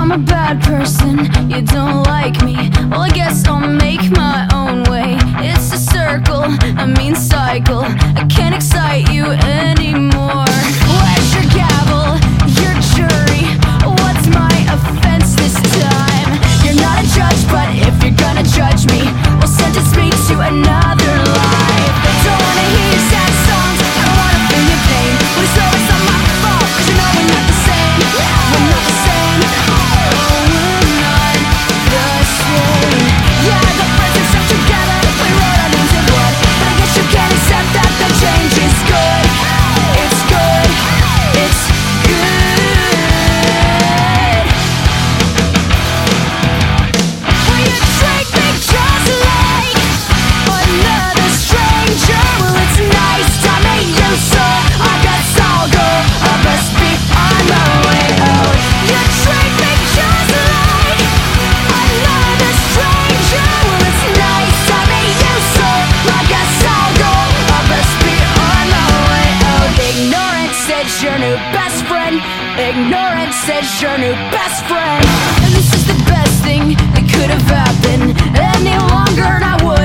I'm a bad person, you don't like me. Well, I guess I'll make my own way. It's a circle, a mean cycle. I can't excite you anymore. Where's your gavel, your jury? What's my offense this time? You're not a judge, but if you're gonna judge me best friend. Ignorance is your new best friend. And this is the best thing that could have happened any longer, and I would.